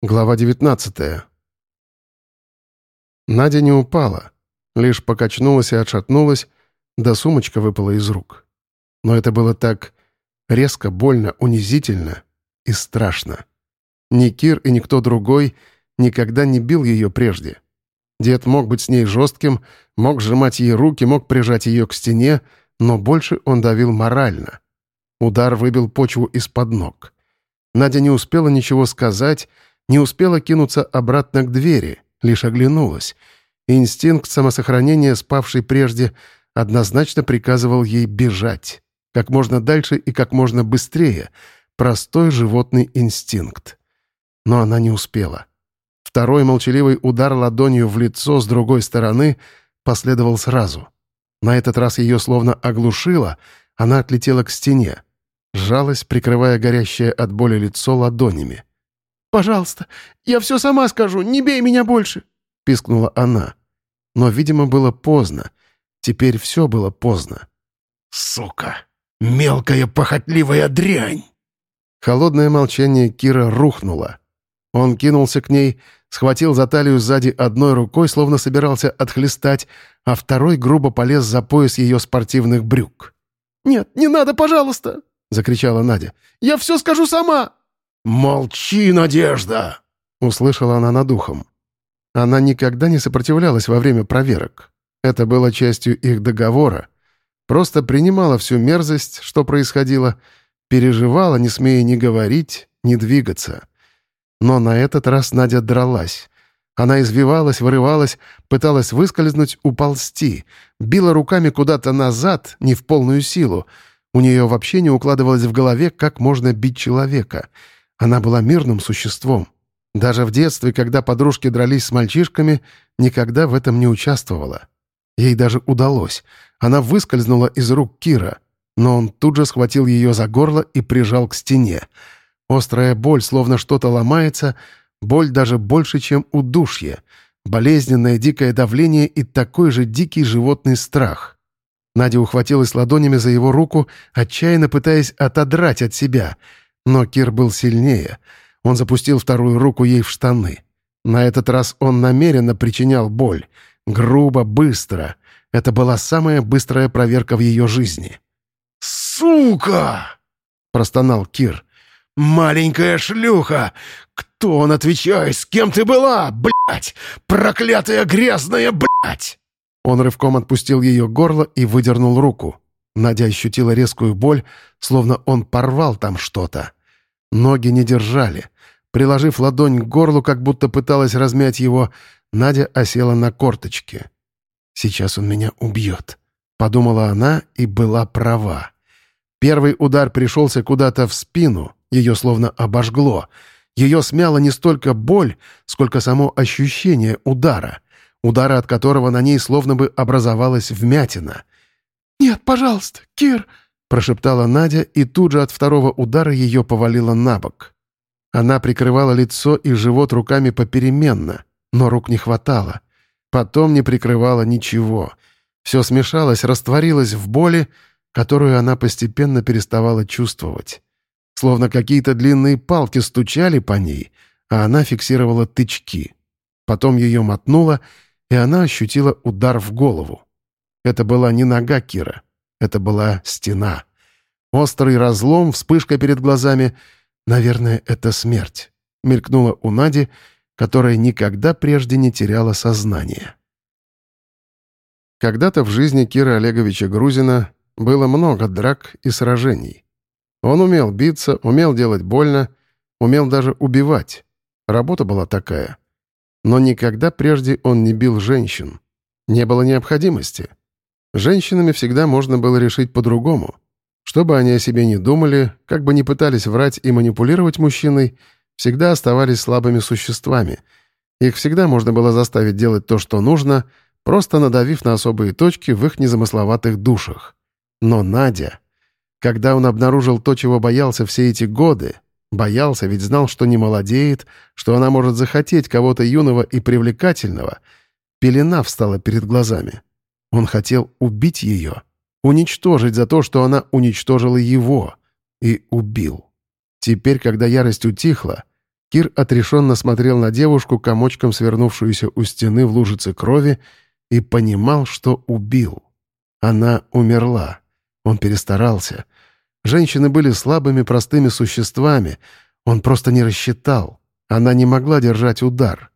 Глава 19 Надя не упала, лишь покачнулась и отшатнулась, да сумочка выпала из рук. Но это было так резко, больно, унизительно и страшно. Ни Кир и никто другой никогда не бил ее прежде. Дед мог быть с ней жестким, мог сжимать ей руки, мог прижать ее к стене, но больше он давил морально. Удар выбил почву из-под ног. Надя не успела ничего сказать, не успела кинуться обратно к двери, лишь оглянулась. Инстинкт самосохранения, спавший прежде, однозначно приказывал ей бежать. Как можно дальше и как можно быстрее. Простой животный инстинкт. Но она не успела. Второй молчаливый удар ладонью в лицо с другой стороны последовал сразу. На этот раз ее словно оглушило, она отлетела к стене. Сжалась, прикрывая горящее от боли лицо ладонями. «Пожалуйста, я все сама скажу, не бей меня больше!» — пискнула она. Но, видимо, было поздно. Теперь все было поздно. «Сука! Мелкая похотливая дрянь!» Холодное молчание Кира рухнуло. Он кинулся к ней, схватил за талию сзади одной рукой, словно собирался отхлестать, а второй грубо полез за пояс ее спортивных брюк. «Нет, не надо, пожалуйста!» — закричала Надя. «Я все скажу сама!» «Молчи, Надежда!» — услышала она над ухом. Она никогда не сопротивлялась во время проверок. Это было частью их договора. Просто принимала всю мерзость, что происходило, переживала, не смея ни говорить, ни двигаться. Но на этот раз Надя дралась. Она извивалась, вырывалась, пыталась выскользнуть, уползти, била руками куда-то назад, не в полную силу. У нее вообще не укладывалось в голове, как можно бить человека — она была мирным существом. Даже в детстве, когда подружки дрались с мальчишками, никогда в этом не участвовала. Ей даже удалось. Она выскользнула из рук Кира, но он тут же схватил ее за горло и прижал к стене. Острая боль, словно что-то ломается, боль даже больше, чем удушье, болезненное дикое давление и такой же дикий животный страх. Надя ухватилась ладонями за его руку, отчаянно пытаясь отодрать от себя — но Кир был сильнее. Он запустил вторую руку ей в штаны. На этот раз он намеренно причинял боль. Грубо, быстро. Это была самая быстрая проверка в ее жизни. «Сука!» — простонал Кир. «Маленькая шлюха! Кто он отвечает? С кем ты была, блядь? Проклятая грязная, блядь!» Он рывком отпустил ее горло и выдернул руку. Надя ощутила резкую боль, словно он порвал там что-то. Ноги не держали. Приложив ладонь к горлу, как будто пыталась размять его, Надя осела на корточки. «Сейчас он меня убьет», — подумала она и была права. Первый удар пришелся куда-то в спину, ее словно обожгло. Ее смяла не столько боль, сколько само ощущение удара, удара от которого на ней словно бы образовалась вмятина. «Нет, пожалуйста, Кир!» Прошептала Надя, и тут же от второго удара ее повалило на бок. Она прикрывала лицо и живот руками попеременно, но рук не хватало. Потом не прикрывала ничего. Все смешалось, растворилось в боли, которую она постепенно переставала чувствовать. Словно какие-то длинные палки стучали по ней, а она фиксировала тычки. Потом ее мотнуло, и она ощутила удар в голову. Это была не нога Кира — это была стена. Острый разлом, вспышка перед глазами. Наверное, это смерть. Мелькнула у Нади, которая никогда прежде не теряла сознание. Когда-то в жизни Кира Олеговича Грузина было много драк и сражений. Он умел биться, умел делать больно, умел даже убивать. Работа была такая. Но никогда прежде он не бил женщин. Не было необходимости. Женщинами всегда можно было решить по-другому. Что бы они о себе не думали, как бы ни пытались врать и манипулировать мужчиной, всегда оставались слабыми существами. Их всегда можно было заставить делать то, что нужно, просто надавив на особые точки в их незамысловатых душах. Но Надя... Когда он обнаружил то, чего боялся все эти годы, боялся, ведь знал, что не молодеет, что она может захотеть кого-то юного и привлекательного, пелена встала перед глазами. Он хотел убить ее, уничтожить за то, что она уничтожила его, и убил. Теперь, когда ярость утихла, Кир отрешенно смотрел на девушку, комочком свернувшуюся у стены в лужице крови, и понимал, что убил. Она умерла. Он перестарался. Женщины были слабыми, простыми существами. Он просто не рассчитал. Она не могла держать удар.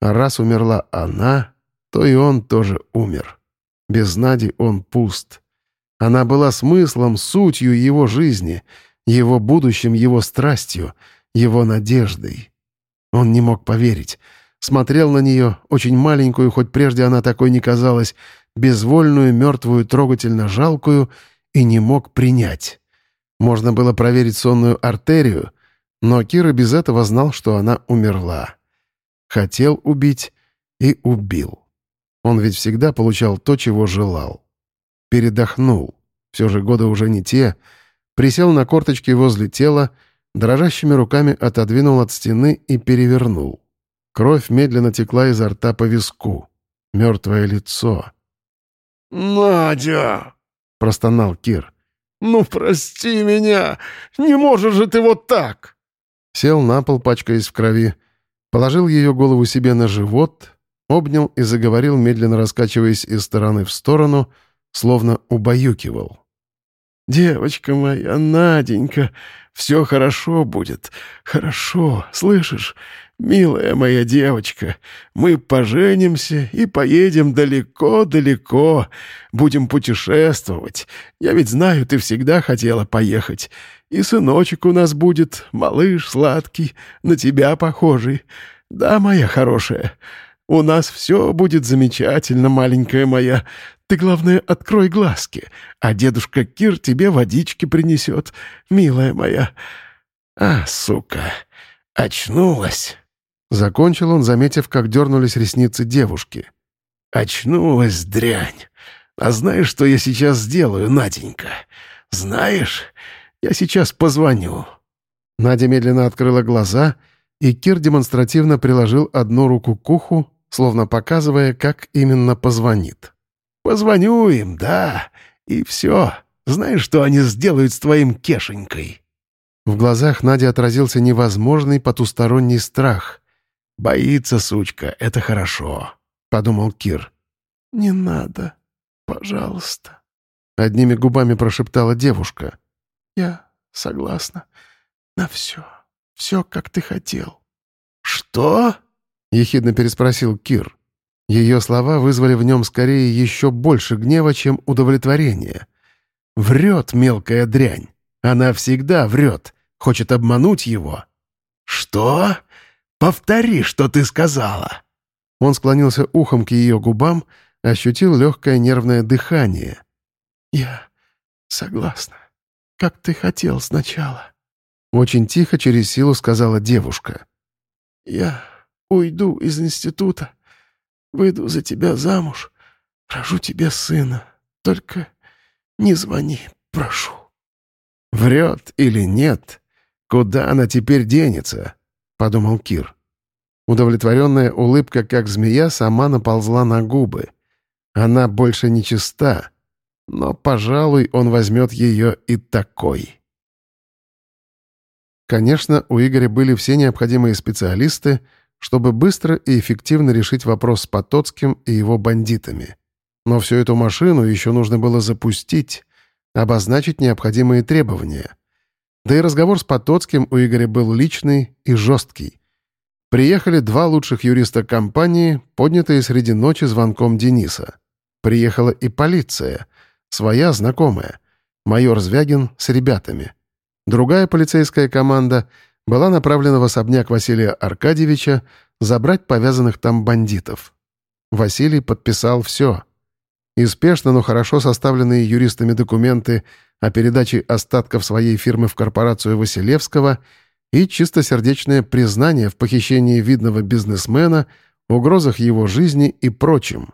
А раз умерла она, то и он тоже умер. Без Нади он пуст. Она была смыслом, сутью его жизни, его будущим, его страстью, его надеждой. Он не мог поверить. Смотрел на нее, очень маленькую, хоть прежде она такой не казалась, безвольную, мертвую, трогательно жалкую, и не мог принять. Можно было проверить сонную артерию, но Кира без этого знал, что она умерла. Хотел убить и убил. Он ведь всегда получал то, чего желал. Передохнул. Все же годы уже не те. Присел на корточки возле тела, дрожащими руками отодвинул от стены и перевернул. Кровь медленно текла изо рта по виску. Мертвое лицо. «Надя!» — простонал Кир. «Ну, прости меня! Не можешь же ты вот так!» Сел на пол, пачкаясь в крови, положил ее голову себе на живот, обнял и заговорил, медленно раскачиваясь из стороны в сторону, словно убаюкивал. «Девочка моя, Наденька, все хорошо будет. Хорошо, слышишь? «Милая моя девочка, мы поженимся и поедем далеко-далеко. Будем путешествовать. Я ведь знаю, ты всегда хотела поехать. И сыночек у нас будет, малыш сладкий, на тебя похожий. Да, моя хорошая, у нас все будет замечательно, маленькая моя. Ты, главное, открой глазки, а дедушка Кир тебе водички принесет, милая моя. А, сука, очнулась». Закончил он, заметив, как дернулись ресницы девушки. «Очнулась, дрянь! А знаешь, что я сейчас сделаю, Наденька? Знаешь, я сейчас позвоню». Надя медленно открыла глаза, и Кир демонстративно приложил одну руку к уху, словно показывая, как именно позвонит. «Позвоню им, да, и все. Знаешь, что они сделают с твоим Кешенькой?» В глазах Нади отразился невозможный потусторонний страх — «Боится, сучка, это хорошо», — подумал Кир. «Не надо, пожалуйста», — одними губами прошептала девушка. «Я согласна на все, все, как ты хотел». «Что?» — ехидно переспросил Кир. Ее слова вызвали в нем скорее еще больше гнева, чем удовлетворения. «Врет мелкая дрянь. Она всегда врет, хочет обмануть его». «Что?» Повтори, что ты сказала!» Он склонился ухом к ее губам, ощутил легкое нервное дыхание. «Я согласна, как ты хотел сначала», — очень тихо через силу сказала девушка. «Я уйду из института, выйду за тебя замуж, рожу тебе сына. Только не звони, прошу». «Врет или нет? Куда она теперь денется?» — подумал Кир. Удовлетворенная улыбка, как змея, сама наползла на губы. Она больше не чиста, но, пожалуй, он возьмет ее и такой. Конечно, у Игоря были все необходимые специалисты, чтобы быстро и эффективно решить вопрос с Потоцким и его бандитами. Но всю эту машину еще нужно было запустить, обозначить необходимые требования. Да и разговор с Потоцким у Игоря был личный и жесткий. Приехали два лучших юриста компании, поднятые среди ночи звонком Дениса. Приехала и полиция, своя знакомая, майор Звягин с ребятами. Другая полицейская команда была направлена в особняк Василия Аркадьевича забрать повязанных там бандитов. Василий подписал все. И но хорошо составленные юристами документы о передаче остатков своей фирмы в корпорацию Василевского и чистосердечное признание в похищении видного бизнесмена, угрозах его жизни и прочем.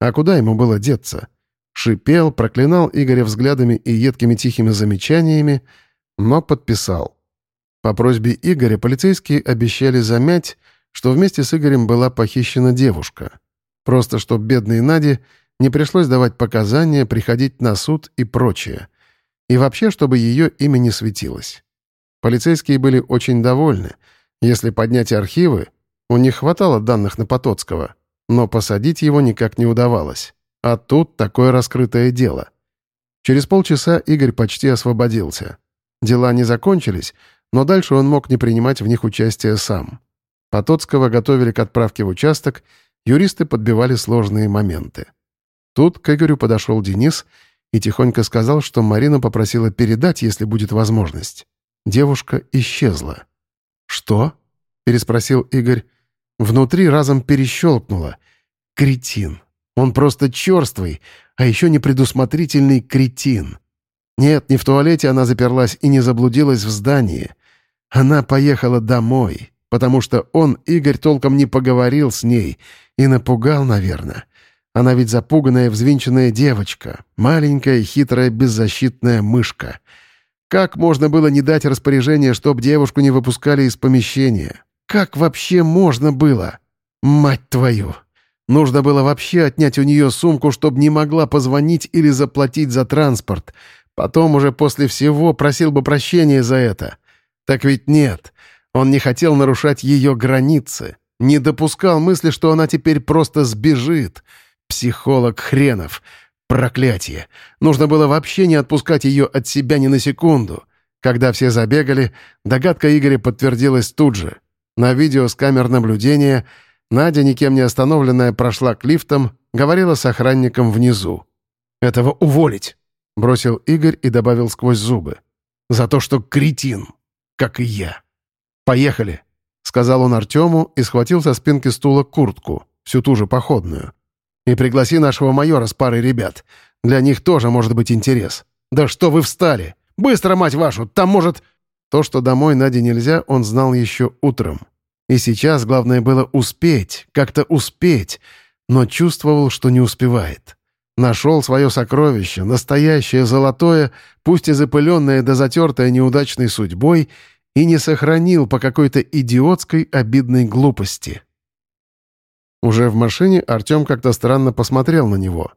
А куда ему было деться? Шипел, проклинал Игоря взглядами и едкими тихими замечаниями, но подписал. По просьбе Игоря полицейские обещали замять, что вместе с Игорем была похищена девушка. Просто чтоб бедной Наде не пришлось давать показания, приходить на суд и прочее. И вообще, чтобы ее имя не светилось. Полицейские были очень довольны. Если поднять архивы, у них хватало данных на Потоцкого, но посадить его никак не удавалось. А тут такое раскрытое дело. Через полчаса Игорь почти освободился. Дела не закончились, но дальше он мог не принимать в них участие сам. Потоцкого готовили к отправке в участок, юристы подбивали сложные моменты. Тут к Игорю подошел Денис и тихонько сказал, что Марина попросила передать, если будет возможность. Девушка исчезла. «Что?» — переспросил Игорь. Внутри разом перещелкнуло. «Кретин. Он просто черствый, а еще непредусмотрительный кретин. Нет, не в туалете она заперлась и не заблудилась в здании. Она поехала домой, потому что он, Игорь, толком не поговорил с ней и напугал, наверное. Она ведь запуганная, взвинченная девочка, маленькая, хитрая, беззащитная мышка. Как можно было не дать распоряжение, чтоб девушку не выпускали из помещения? Как вообще можно было? Мать твою! Нужно было вообще отнять у нее сумку, чтобы не могла позвонить или заплатить за транспорт. Потом уже после всего просил бы прощения за это. Так ведь нет. Он не хотел нарушать ее границы. Не допускал мысли, что она теперь просто сбежит. Психолог хренов. Проклятие. Нужно было вообще не отпускать ее от себя ни на секунду. Когда все забегали, догадка Игоря подтвердилась тут же. На видео с камер наблюдения Надя, никем не остановленная, прошла к лифтам, говорила с охранником внизу. «Этого уволить!» — бросил Игорь и добавил сквозь зубы. «За то, что кретин, как и я. Поехали!» — сказал он Артему и схватил со спинки стула куртку, всю ту же походную. «И пригласи нашего майора с парой ребят. Для них тоже может быть интерес. Да что вы встали! Быстро, мать вашу! Там может...» То, что домой Наде нельзя, он знал еще утром. И сейчас главное было успеть, как-то успеть, но чувствовал, что не успевает. Нашел свое сокровище, настоящее золотое, пусть и запыленное да затертое неудачной судьбой, и не сохранил по какой-то идиотской обидной глупости. Уже в машине Артем как-то странно посмотрел на него.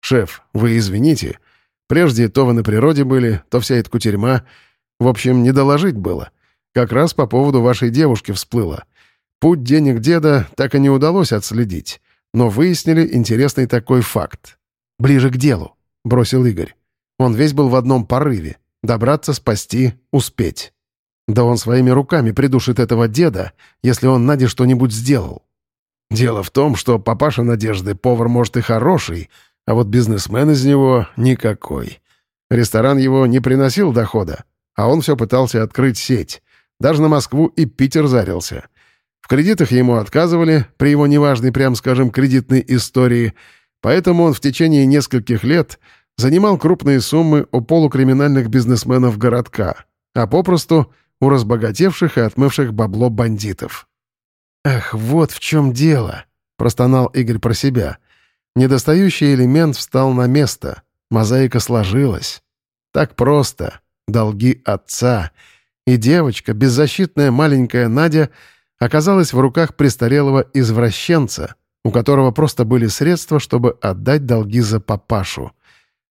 «Шеф, вы извините. Прежде то вы на природе были, то вся эта кутерьма. В общем, не доложить было. Как раз по поводу вашей девушки всплыло. Путь денег деда так и не удалось отследить, но выяснили интересный такой факт. «Ближе к делу», — бросил Игорь. Он весь был в одном порыве — добраться, спасти, успеть. Да он своими руками придушит этого деда, если он Наде что-нибудь сделал. Дело в том, что папаша Надежды повар может и хороший, а вот бизнесмен из него никакой. Ресторан его не приносил дохода, а он все пытался открыть сеть. Даже на Москву и Питер зарился. В кредитах ему отказывали при его неважной, прям скажем, кредитной истории, поэтому он в течение нескольких лет занимал крупные суммы у полукриминальных бизнесменов городка, а попросту у разбогатевших и отмывших бабло бандитов. «Ах, вот в чем дело!» — простонал Игорь про себя. Недостающий элемент встал на место, мозаика сложилась. Так просто. Долги отца — и девочка, беззащитная маленькая Надя, оказалась в руках престарелого извращенца, у которого просто были средства, чтобы отдать долги за папашу.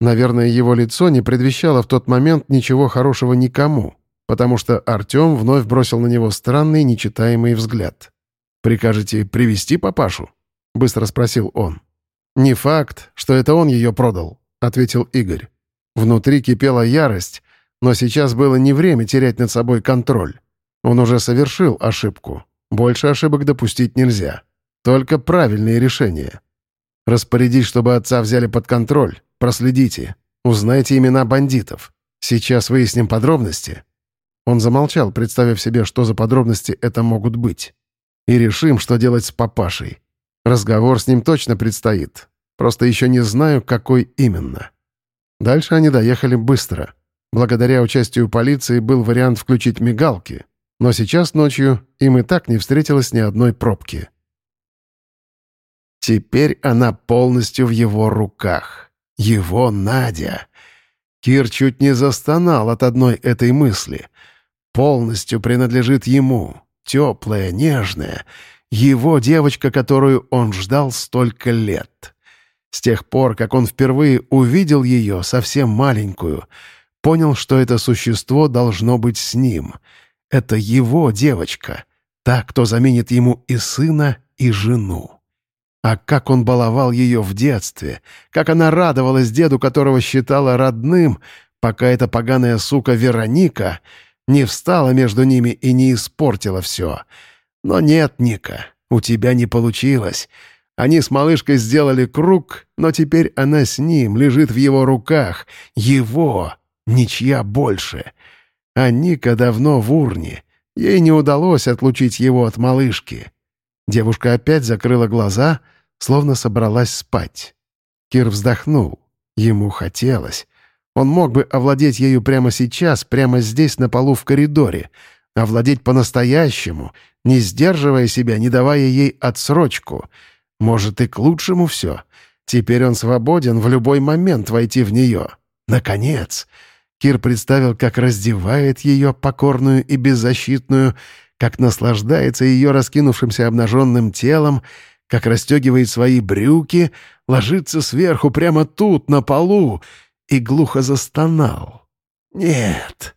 Наверное, его лицо не предвещало в тот момент ничего хорошего никому, потому что Артем вновь бросил на него странный, нечитаемый взгляд. «Прикажете привести папашу?» — быстро спросил он. «Не факт, что это он ее продал», — ответил Игорь. Внутри кипела ярость, но сейчас было не время терять над собой контроль. Он уже совершил ошибку. Больше ошибок допустить нельзя. Только правильные решения. Распорядись, чтобы отца взяли под контроль. Проследите. Узнайте имена бандитов. Сейчас выясним подробности». Он замолчал, представив себе, что за подробности это могут быть. «И решим, что делать с папашей. Разговор с ним точно предстоит. Просто еще не знаю, какой именно». Дальше они доехали быстро. Благодаря участию полиции был вариант включить мигалки, но сейчас ночью им и так не встретилось ни одной пробки. Теперь она полностью в его руках. Его Надя. Кир чуть не застонал от одной этой мысли. Полностью принадлежит ему. Теплая, нежная. Его девочка, которую он ждал столько лет. С тех пор, как он впервые увидел ее, совсем маленькую — Понял, что это существо должно быть с ним. Это его девочка. Та, кто заменит ему и сына, и жену. А как он баловал ее в детстве, как она радовалась деду, которого считала родным, пока эта поганая сука Вероника не встала между ними и не испортила все. Но нет, Ника, у тебя не получилось. Они с малышкой сделали круг, но теперь она с ним, лежит в его руках. Его, ничья больше. А Ника давно в урне. Ей не удалось отлучить его от малышки. Девушка опять закрыла глаза, словно собралась спать. Кир вздохнул. Ему хотелось. Он мог бы овладеть ею прямо сейчас, прямо здесь, на полу в коридоре. Овладеть по-настоящему, не сдерживая себя, не давая ей отсрочку. Может, и к лучшему все. Теперь он свободен в любой момент войти в нее. Наконец! Кир представил, как раздевает ее, покорную и беззащитную, как наслаждается ее раскинувшимся обнаженным телом, как расстегивает свои брюки, ложится сверху прямо тут, на полу, и глухо застонал. «Нет,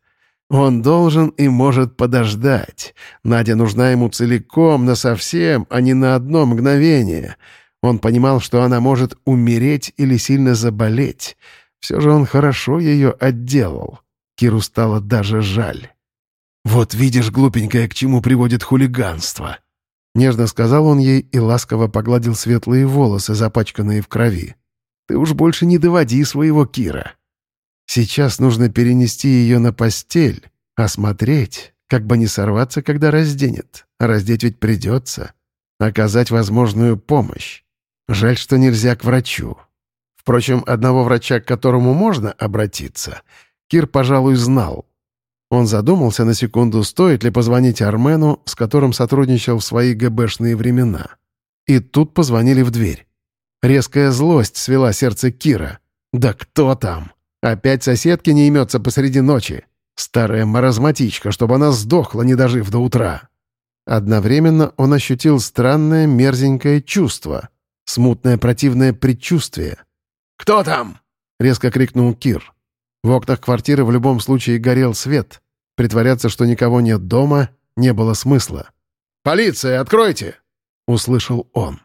он должен и может подождать. Надя нужна ему целиком, насовсем, а не на одно мгновение. Он понимал, что она может умереть или сильно заболеть. Все же он хорошо ее отделал. Киру стало даже жаль. «Вот видишь, глупенькая, к чему приводит хулиганство!» Нежно сказал он ей и ласково погладил светлые волосы, запачканные в крови. «Ты уж больше не доводи своего Кира. Сейчас нужно перенести ее на постель, осмотреть, как бы не сорваться, когда разденет. Раздеть ведь придется. Оказать возможную помощь. Жаль, что нельзя к врачу. Впрочем, одного врача, к которому можно обратиться, Кир, пожалуй, знал. Он задумался на секунду, стоит ли позвонить Армену, с которым сотрудничал в свои ГБшные времена. И тут позвонили в дверь. Резкая злость свела сердце Кира. «Да кто там? Опять соседки не имется посреди ночи. Старая маразматичка, чтобы она сдохла, не дожив до утра». Одновременно он ощутил странное мерзенькое чувство, смутное противное предчувствие. «Кто там?» — резко крикнул Кир. В окнах квартиры в любом случае горел свет. Притворяться, что никого нет дома, не было смысла. «Полиция, откройте!» — услышал он.